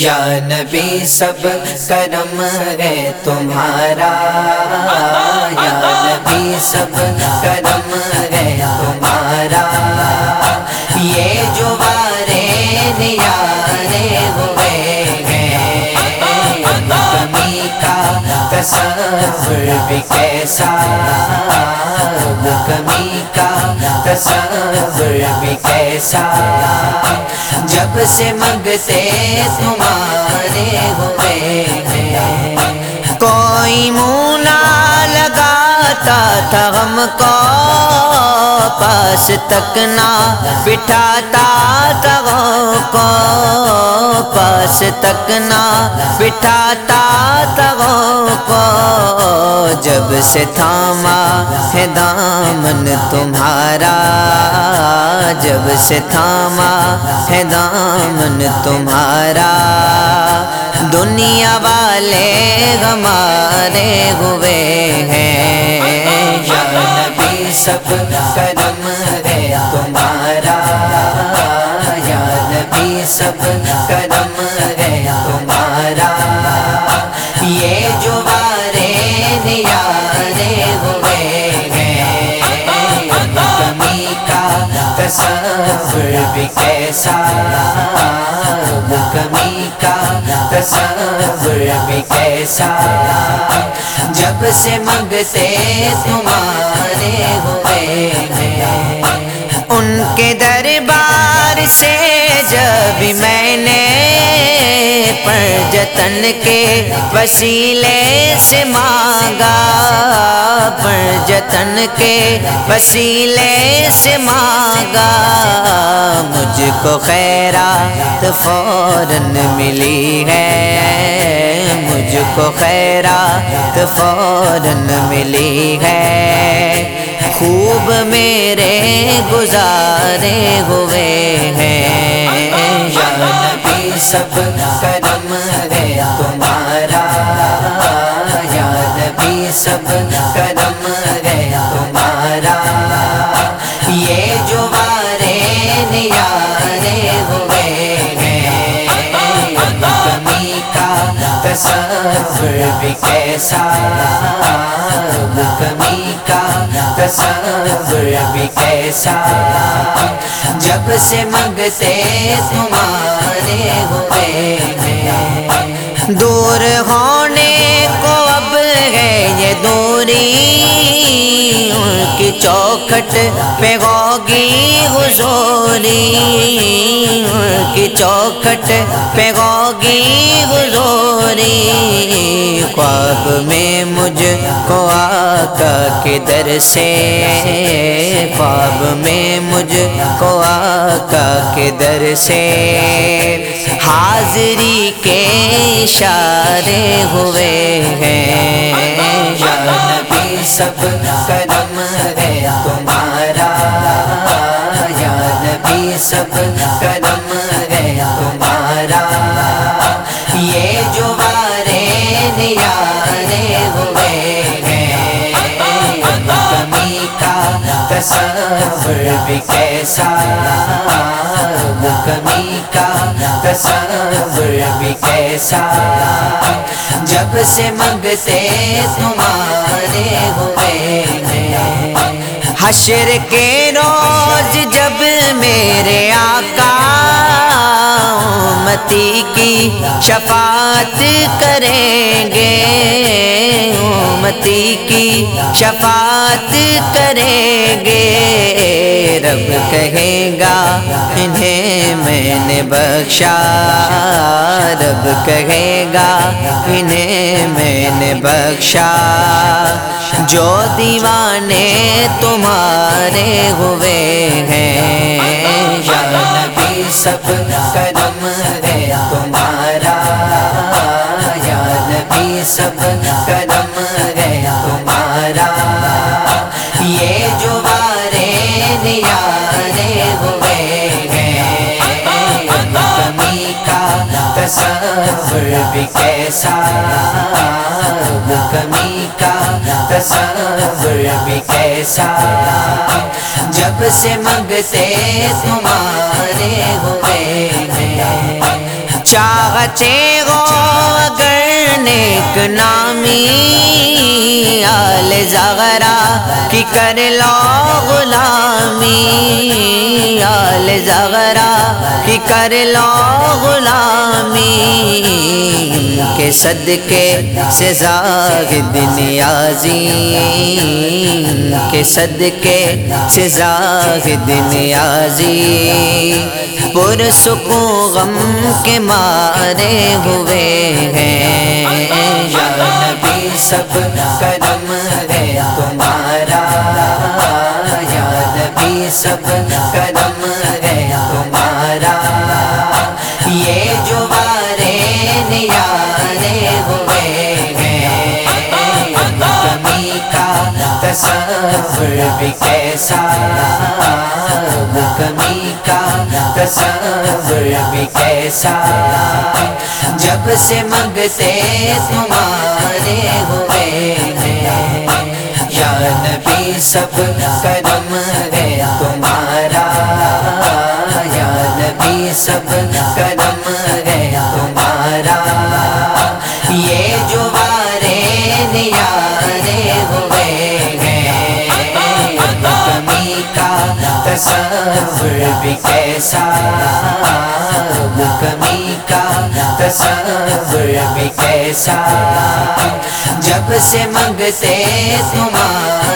یا نبی سب کرم ہے تمہارا یا نبی سب کرم ہے تمہارا۔ تصور بھی کیسا؟ کمی کا تصور بھی کیسا؟ جب سے منگتے تمہارے ہوئے ہیں۔ کوئی منہ نہ لگاتا تھا ہم کو پاس تک نہ بٹھاتا تھا کو پاس تک نہ بٹھاتا تھا کو۔ جب سے تھاما ہے دامن تمہارا، جب سے تھاما ہے دامن تمہارا۔ دنیا والے ہمارے ہوئے ہیں، یا نبی سب کرم سب کرم ہے تمہارا۔ یہ جو بارے نیارے ہوئے ہیں، کمی کا تصور بھی کیسا؟ کمی کا تصور بھی کیسا؟ جب سے منگتے تمہارے ہوئے ہیں، ان کے دربار سے جب میں نے پر جتن کے وسیلے سے مانگا، پر جتن کے وسیلے سے مانگا، مجھ کو خیرات فوراً ملی ہے۔ مجھ کو خیرات فوراً ملی ہے۔ خوب میرے گزارے ہوئے ہیں۔ یا نبی سب کرم ہے تمہارا۔ یا نبی سب کرم ہے تمہارا۔ یہ جو بارے نیا تصور بھی کیسا کمی کا تصور بھی کیسا جب سے منگتے تمہارے ہوئے ہیں۔ دور ہونے کو اب ہے یہ دوری۔ چوکھٹ پہ ہوگی حضوری کی چوکھٹ پہ ہوگی حضوری خواب میں مجھ کو آقا کے در سے خواب میں مجھ کو آقا کے در سے حاضری کے اشارے ہوئے ہیں۔ سب کرم ہے تمہارا۔ یا نبی سب کرم ہے تمہارا۔ یہ جو بارے نیارے ہوئے ہیں، کمی کا تصور بھی کیسا۔ کمی کا تصور بھی کیسا۔ جب سے منگتے تمہارے حشر کے روز جب میرے آقا امتی کی شفاعت کریں گے، امتی کی شفاعت کریں گے۔ رب کہے گا، انہیں میں نے بخشا رب کہے گا، انہیں میں نے بخشا جو دیوانے تمہارے ہوئے ہیں، یا نبی سب کرم ہے تمہارا۔ یا نبی سب کرم نیارے ہوئے ہیں۔ کمی کا تصور بھی کیسا؟ کمی کا تصور بھی کیسا؟ جب سے منگتے تمہارے ہوئے ہیں۔ چاہتے ہو اگر نیک نامی آل زغرا کی کر لو غلامی، آل زغرا کی کر لو غلامی، کے صدقے سے زاہد نیازی کے صدقے سے زاہد نیازی پر سکون غم کے مارے ہوئے ہیں۔ سب کرم ہے تمہارا۔ یا نبی سب کرم تصور بھی کیسا؟ کمی کا تصور بھی کیسا؟ جب سے منگتے تمہارے ہوئے ہیں، یا نبی سب کرم ہے تمہارا؟ یا نبی سب کرم کا تصور بھی کیسا؟ کمی کا تصور بھی کیسا؟ جب سے منگتے تمہارا